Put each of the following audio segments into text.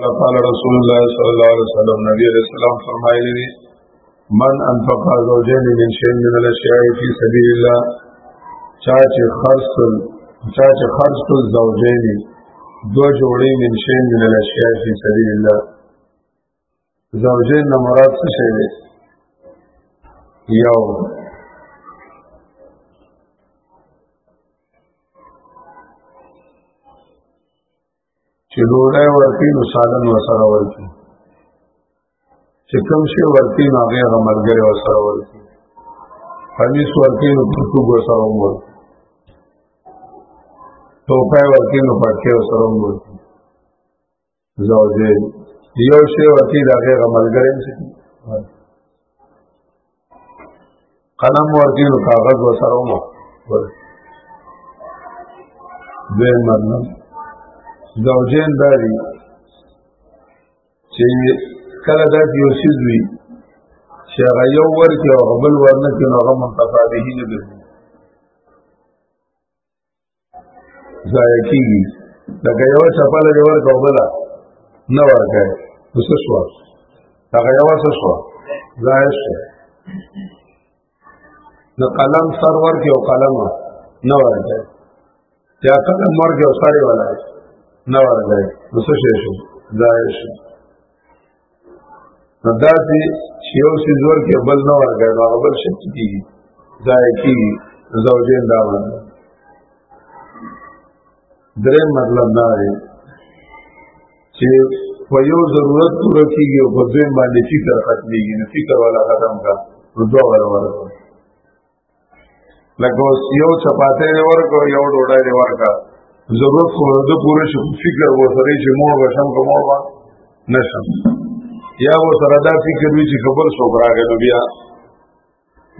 قال قال رسول الله صلی الله علیه وسلم نبی علیہ السلام فرمایلی دی من انفق زوجین من شیء من الاشیاء فی سبیل الله چا چې خرج چا چې خرج زوجین دو جوړې من شیء من الاشیاء فی سبیل الله زوجین نه مراد څه شی دی یو چې ډوډۍ ورکړي نو سالن ورسره ورکړي چې کوم شی ورکړي نو هغه هغه ملګری ورسره ورکړي قمیص ورکړي نو پرتوګ ورسره ورکړي ټوپۍ ورکړي نو پټکې ورسره ورکړي زوجې یو شی ورکړي د هغه هغه ملګری ورسره قلم ورکی نو کاغذ وسره مو دوی مطلب زوجین داری چې کله دا یو شیز وي چې هغه یو ورکی او بل ورنه کې نو هغه منتفع به نه ضایع کیږي لکه یو چپل دی ورکو بلا نه ورکه وسه شو هغه یو څه شو ضایع شو نو قلم سر ورکه او قلم نه ورکه یا قلم ورکه او ساری ولا نه ورکه وسه شو ضایع شو نو دا چې یو څه زور کې بل نه ورګړ نو هغه بل شي کیږي ځای کې زوجین دا باندې درې مطلب دا دی چې په یو ضرورت پوره کیږي او په دوی باندې فکر ختميږي نو فکر والا ختم کا نو دوه ور ورته لکه اوس یو چپاته دی ورکو یو ډوډۍ دی ورکا ضرورت خو د پوره شو فکر و سره چې مور بشم کوم مور با نشم یا و سره دا فکر وی چې خبر شو راغی نو بیا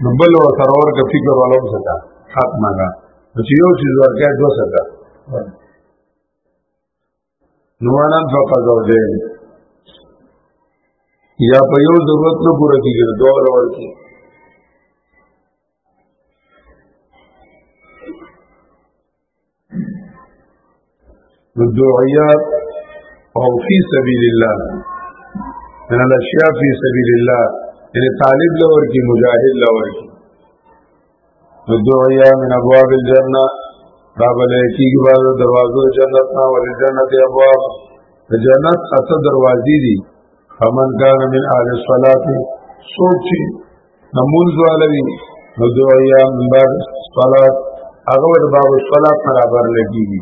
نو بل و سره ورکا فکر ولوم ستا حق مانا نو چې یو چیز ورکا دو ستا نو انا فقط زوجین یا په یو ضرورت نه پوره کیږي دوه لور کې الدعيات او فی سبیل الله من الاشیاء فی سبیل الله یعنی طالب لور کی مجاهد لور کی دعیا من ابواب الجنه دا بلې کیږي باز دروازو جنت نه ولې جنت ابواب جنت اته دروازې دي فمن کان من اهل الصلاه سوچي نمونز والوی نو دعیا من بعد الصلاه هغه د باب الصلاه برابر لګیږي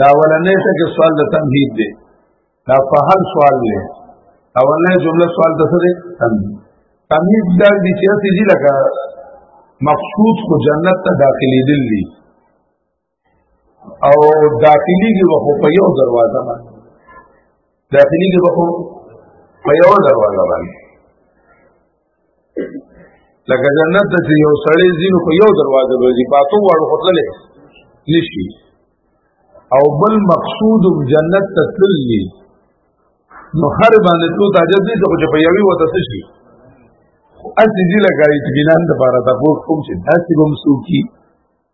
دا اولنې ته کې سوال د تمهید دی دا په هر سوال دی اولنې جمله سوال د څه دی تمهید دا دي چې څه دي لکه مقصود کو جنت ته داخلي دل دي او داخلي کې وخو په یو دروازه باندې داخلي کې وخو په یو دروازه باندې لکه جنت ته چې یو سړی ځینو په یو دروازه ورځي پاتو واړو خپلې نشي او بل مقصود جنت ته تللی نو هر باندې تو تاجد دي چې په یوي وته څه شي اسی دي لګای چې بنان د بارا تاسو کوم چې تاسو هم سوکي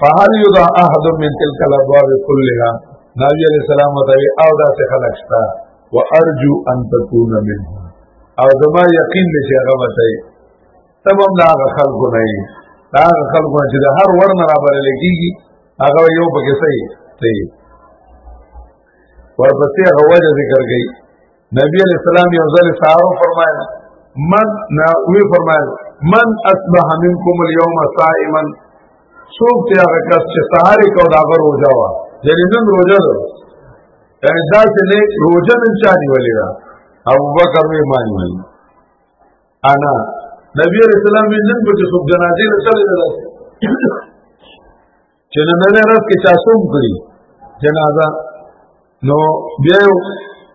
فهل یدا احد من تلک الابواب كلها نبی علیہ السلام وتعالی او دا څه خلق شتا وارجو ان تكون منه او زما یقین دې چې هغه وته تبم دا خلق نه ای دا خلق نه چې هر ورن را بل لګیږي هغه یو پکې سي ته ورپسې هغه وجه ذکر کړي نبی علیہ السلام یو ځل سارو فرمایل من نا وی فرمایل من اصبح منکم اليوم صائما سوق ته هغه کس چې سهار کو دا غو روزه وا یعنی نن روزه ده یعنی دا چې نه روزه نن چا نیولې ده ابو بکر وی مانی وی انا نبی علیہ السلام نن په څوک جنازې نه چلے ده چې نن نه راز کې چا سوم کړی جنازه نو بیا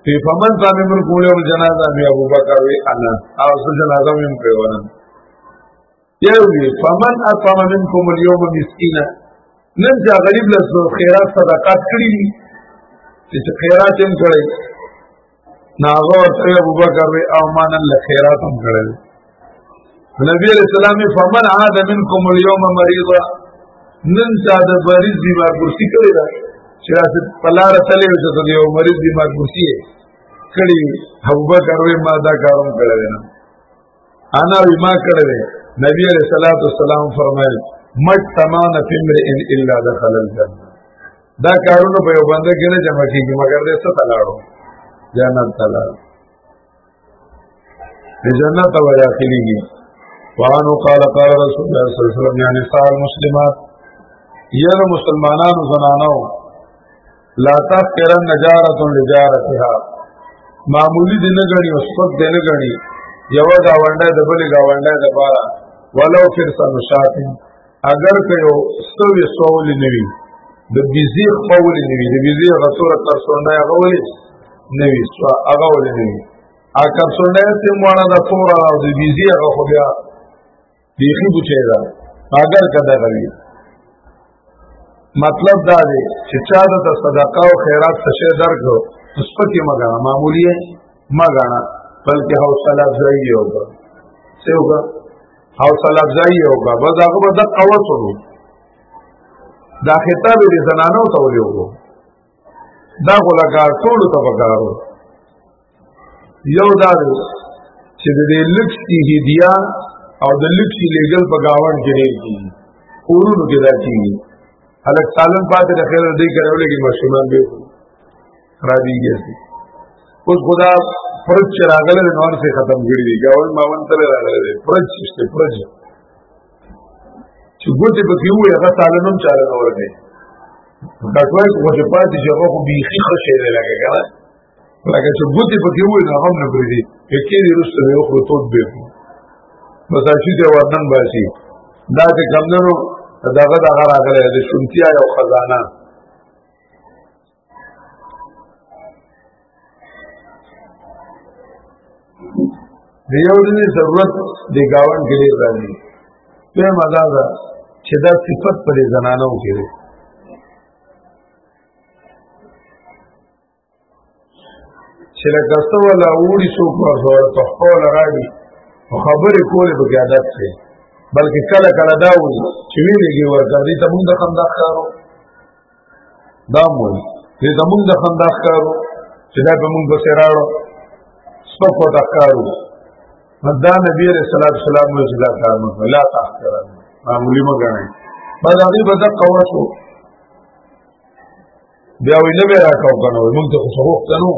په فمن باندې موږ کوله جنازه بیا ابو بکر وی انا او سو جنازه مې په ونه یو وی فمن اطعم منکم اليوم مسکینا نن چې غریب له خیرات صدقات کړی چې خیرات هم کړی ناغه ورته ابو بکر وی او مان الله خیرات هم کړل نبی علیہ السلام فمن عاد منکم اليوم مريضا نن چا د مریض بیمار کرسی کړی دا چې راځي پلار تلې وځه ته یو مریض بیمار کرسی کړی ابو بکر وی ما دا کارم کړل نه انا وی ما کړل نبی علیہ الصلوۃ والسلام فرمایل مجتمعنا فمر ان الا دخل الجنه دا کارونه په یو بنده کې نه جمع کیږي مګر دې څه تلاړو جنت تلاړو دې جنت ته ورخليږي وانو قال قال رسول الله صلی الله علیه وسلم یعنی سال مسلمات یره مسلمانانو زنانو لا تفکرن نجارت لجارتها معمولی دی نه غړي او سپک دی نه غړي یو گاونډه د بل گاونډه د پاره ولو فرسن شاتین اگر که یو سوی سول نوی د بیزی خول نوی د بیزی غصور کرسونده غولی نوی سو اغول نوی ا کرسونده تیم وانا دا طور را د بیزی غخو بیا بیخی بچه دا اگر که دا غوی مطلب دا دی چې چا د صدقه او خیرات څه شی درکړو سپکه مګانا معمولی مګانا بلکې حوصله ځای یو څه وکړه او سلفزای او بابا داغه به دقه وسلو دا خطاب دې زنانو ته ویو دا غلګار ټول ته وکړو یو دا چې دې لکس کی هدیه او د لکس لیګل په گاوند کې نه کی اورونو کې راځي هلک سالم پاتې د خیر دې کړو لګي مشمول به راځي ګرځي اوس خدا فرج چې راغله نو ورته ختم کړی دی ګاول ما ون تل راغله دی فرج چې فرج چې ګوتې په کیو هغه تعالی نوم چاله نور دی دا ټول خو چې پاتې چې هغه بیخي خوشې دی لکه کنه لکه چې ګوتې په کیو نه هم نه پرې دی کې دې رسته یو خو توت به بس چې دا ورنن باسي دا چې کمندونو دغه دغه راغله د شونتیا یو خزانه د یو دې ضرورت د گاون کې ډیر راځي په مزه ده چې دا صفت پر زنانو کې ده چې لکه څو ولا وړي څوک ورسول په خپل راړي او خبرې کولې به عادت شي بلکې کله کله دا وي چې ویلېږي ورته دې ته موږ هم دا ښکارو دا مول دې زمونږ د خندا ښکارو چې دا به مونږ به سراړو سپک وتا ښکارو دا نبی علیہ الصلوۃ والسلام نو صدا کار مو لا تاخر معمولی مو غنه په دا غي بده قوا شو بیا ویله به راکاو کنه مونږ ته خو وخت نه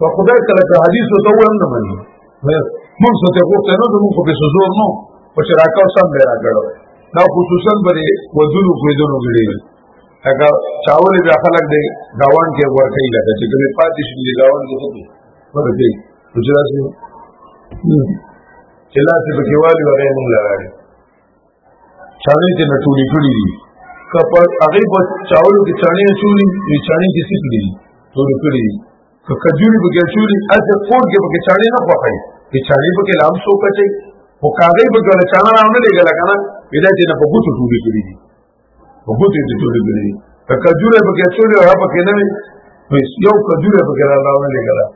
په خدای تعالی په حدیث ته ویم نه مني موږ څه ته غوښته نه موږ په څه زور نو په شراکت سم به راګړو دا خصوصا بری وذلو کویدونو غړي هغه چاول بیا خلک دی گاوان کې ورکې لګا چې کومه پاتې شي دی گاوان کې څه ورته چې لاسي چې لاسي په کېوالي ورې نه لراړي چاړې ته نه ټولې کړې دي کپر هغه په چاولو کې چاړې چولې نه چاړې کې څه کړې دي ټولې کړې دي که کجوري به کې چولې اته کوټ کې به کې چاړې نه پخې په چاړې به کې لام سو کچې په کاغې به کې چاړې نه لګل کنه پیدا چې نه په ګوتو ټولې کړې دي وګوتې دې ټولې دي که کجوره په کې ټولې را په کې نه وي نو یو کجوره په کې را راوړل کېږي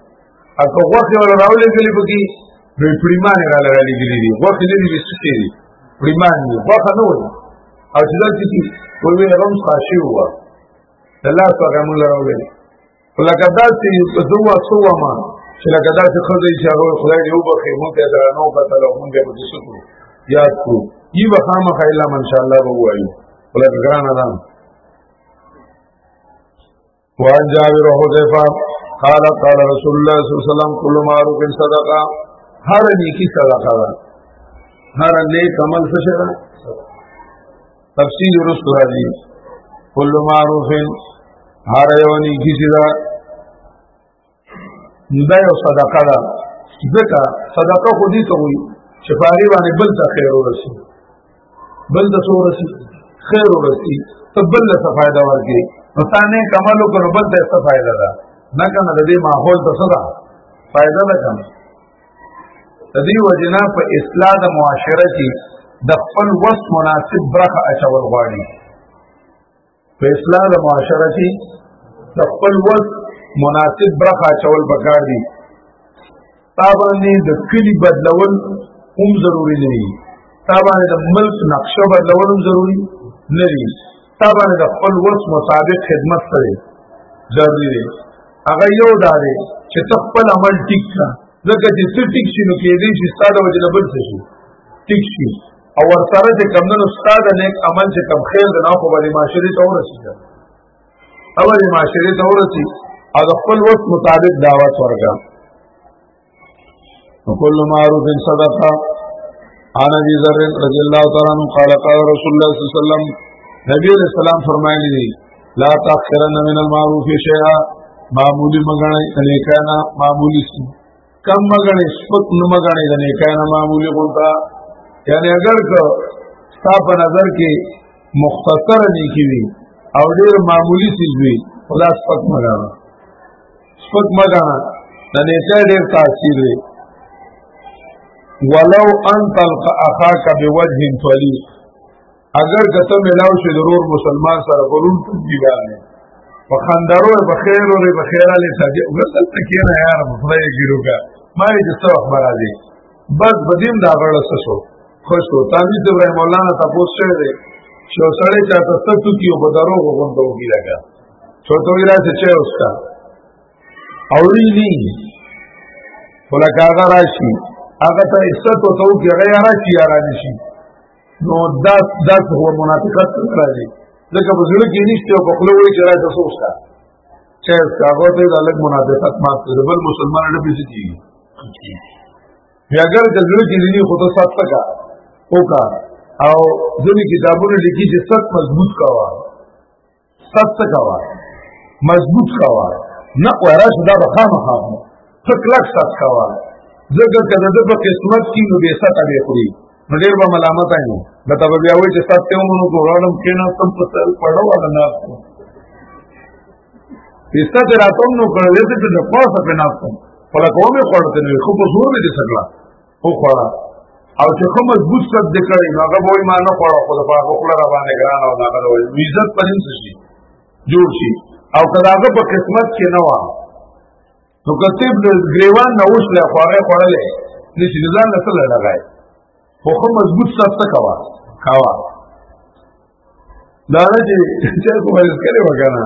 اګه وخت ور راوړل کېږي په کې نو پریمان را لرلې کېږي دي وخت نه دي څه دي پریمان دي وخت نه وي او چې دا چې وي وي رم خاصي هوا الله تعالی موږ راوړل لکه دا چې په دوه سوه ما چې لکه دا چې خزه چې هغه خدای دی وبخې مونږ ته درنو کتل او مونږ به څه کړو یاد کو یی به خامخ الا ان شاء الله به وایو ولکه ګران ادم وان جابر حذیفه قال قال رسول الله صلی الله علیه وسلم كل معروف صدقه هر نیکی صدقه ده هر نیک عمل څه ده تفصیل رسو راځي کل معروف هر یو نیکی چې دا دا یو صدقه ده ځکه صدقه خو دې ته وي چې پاري باندې بل ته خیر ورسي بل ته څو ورسي خیر ورسي ته بل ته فائدہ ورکړي نو تا نه کمالو کړو بل ته څه فائدہ ده نه کنه د دې ماحول ته څه ده فائدہ ده کنه د دې وجنا په اصلاح د معاشره کې د خپل وس مناسب برخه اچول غواړي په اصلاح د معاشره کې د خپل وس مناسب برخه اچول پکار دي تا باندې د کلی بدلول هم ضروری نه دي تا باندې د ملک نقشه بدلول هم ضروری نه دي طبعا د خپل وس مطابق خدمت سره ضروري دی هغه یو دا دی چې ته خپل عمل ټیک کړه ځکه چې څه ټیک شي نو کې دې چې ستاسو وجه نه بل څه شي ټیک شي او ورسره چې کم نن استاد نیک عمل چې کم خیر د نه خو باندې معاشري ته ورسیږي اول معاشري ته ورسیږي او خپل وخت مطابق دعوت ورکړه وكل معروف صدقه عن ابي ذر رضي الله تعالى عنه قال قال رسول الله صلى الله عليه وسلم نبی علیہ السلام فرمایلی دی لا تاخرن من المعروف شیئا معمولی مګنه نیکانا معمولی سی کم مګنه سپک نو مګنه د نیکانا معمولی غونتا یعنی اگر که ستا په نظر کې مختصر نیکی وی او ډیر معمولی سی وی خدا سپک مګنه سپک مګانا د نیچه ډیر تاثیر دی ولو ان تلق اخاک بوجه طلی اگر کته ملاو شي ضرور مسلمان سره غرور دی باندې په خندرو په خیر او په خیر علی ساجه ورته تکینه یار په خدای ګیرو کا ما یې څه وخت راځي بس بدیم دا غړل څه شو خوش شو تاسو د ابراهیم مولانا تاسو شه دې چې سړی چاته ستو کیو په دروغ غونډو کې لګا څو څو ګلاس چا وسکا اوري دي ولکاغه راشي هغه ته عزت او تو کې غیر راشي یا راشي نو دا دا هو منافقت راځي ځکه په زړه کې نشته او په خلوه کې راځي تاسو وسکا چې هغه ته د الګ منافقت ما ته بل مسلمان نه پیسې کیږي بیا اگر د زړه کې دې خو ته سات پکا وکا او ځینې کتابونه لیکي چې سخت مضبوط کاوه سست کوا مضبوط کوا نه ورش دا به خامخا ته کلک سست کوا ځکه که د ده په قسمت کې نو بې سته به خوري نو ډېر به ملامت یو دا ته به بیا وایي چې سست یې ومنو که ولاړم کېناستم په سر پړه والا ناستم پیستا چې راتوم نو کړلې ته چې د پاسه پې ناستم خو لکه ومې خوړته نه وي خو په زور مې دې څه کړه او خورا او چې کوم مضبوط څه د کړي نو هغه وای ما نه خورا خو د باغ خورا را باندې ګران او هغه وای عزت پرین څه شي جوړ شي او کله هغه په قسمت کې نه و نو کتب د ګریوان نه وشله خوره خورلې نشي ځان نه څه لړغای خو کوم مضبوط څه څه کوا کوا دا نه چې چې کومه ځکره وکنه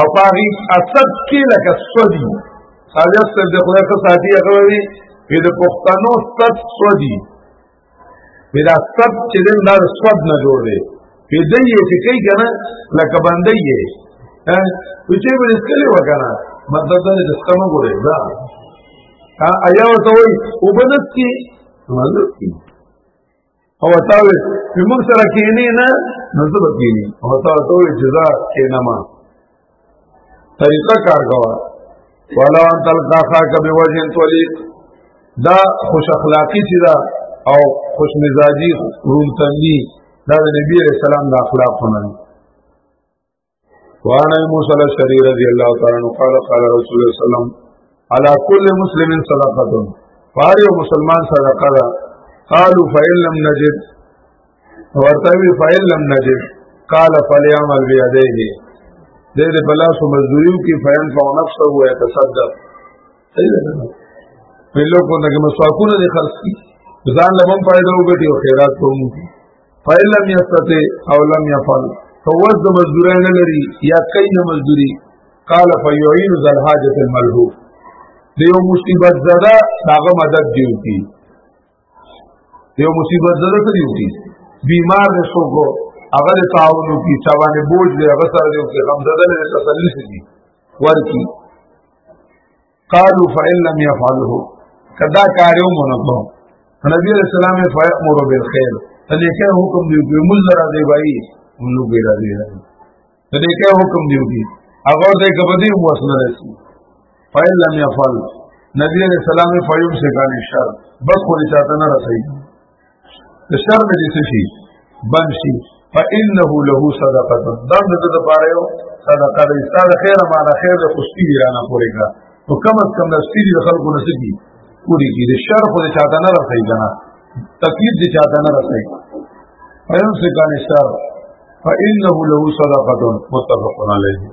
او پاغي اصد کې لکه سودی ساجد سر د خدای ته ساتي هغه وی په د پښتنو ست سودی په دا ست چې دین دا سود نه جوړ دی په دې یې چې کوي کنه لکه باندې یې ها چې به ځکره وکنه مطلب دا چې څنګه ګورې دا ایا ورته وي وبنستی مالوتی او تاوي په موږ سره کېنی نه نظر کېنی او تاسو جزاء کېنما طریقه کار غوا والا ان تلقا خاک بوجه طلیق دا خوش اخلاقی چې دا او خوش مزاجی روم تنګي دا د نبی رسول الله د اخلاقونه وعن ابي موسى الاشعري رضي الله تعالى عنه قال قال رسول الله صلى الله عليه وسلم على كل مسلم صدقه فاري مسلمان صدقه ده قالوا فإن لم نجد ورتوي فإن لم نجد قال فليعمل بيديه دې دې بلا سو مزدوریو کې فین فو نفسه هو يتصدق صحیح ده نه په لوکو دغه مسواکونه دي خرڅ کی ځان لبم فائدہ وګټي او خیرات کوم فإن لم يستطع او لم يفعل فوز مزدوران لري یا کین مزدوری قال فيعين ذا الحاجة الملهوف دیو مصیبت زده داغه مدد دیو کی دیو مصیبت زده ته دیو کی بیمار نه شوګو هغه تعاون کی چاوانه بوج دی هغه سره دیو کی غم زده نه تسلی سي ورکی قالو فإن لم يفعله کدا کاریو مونږ نبی علیہ السلام فیامر بالخير تلیکه حکم دی په مول را دی وای مولو به را دی تلیکه حکم دی دی هغه دې کبدی وسنه رسی فإن لم يفعل نبی علیہ السلام فیمسک عن الشر بس خو لته نه رسېږي د شر نه دې شي بند شي فانه له صدقه دند د لپاره یو صدقه د استاد خیر ما نه خیر د خوشتي رانه پورې کا نو کم از کم د سپیری د خلکو نه سګي پوری کی د شر خو د چاته نه راځي کنه تکلیف د چاته نه راځي ايون سے کان شر فانه له صدقه متفق علیه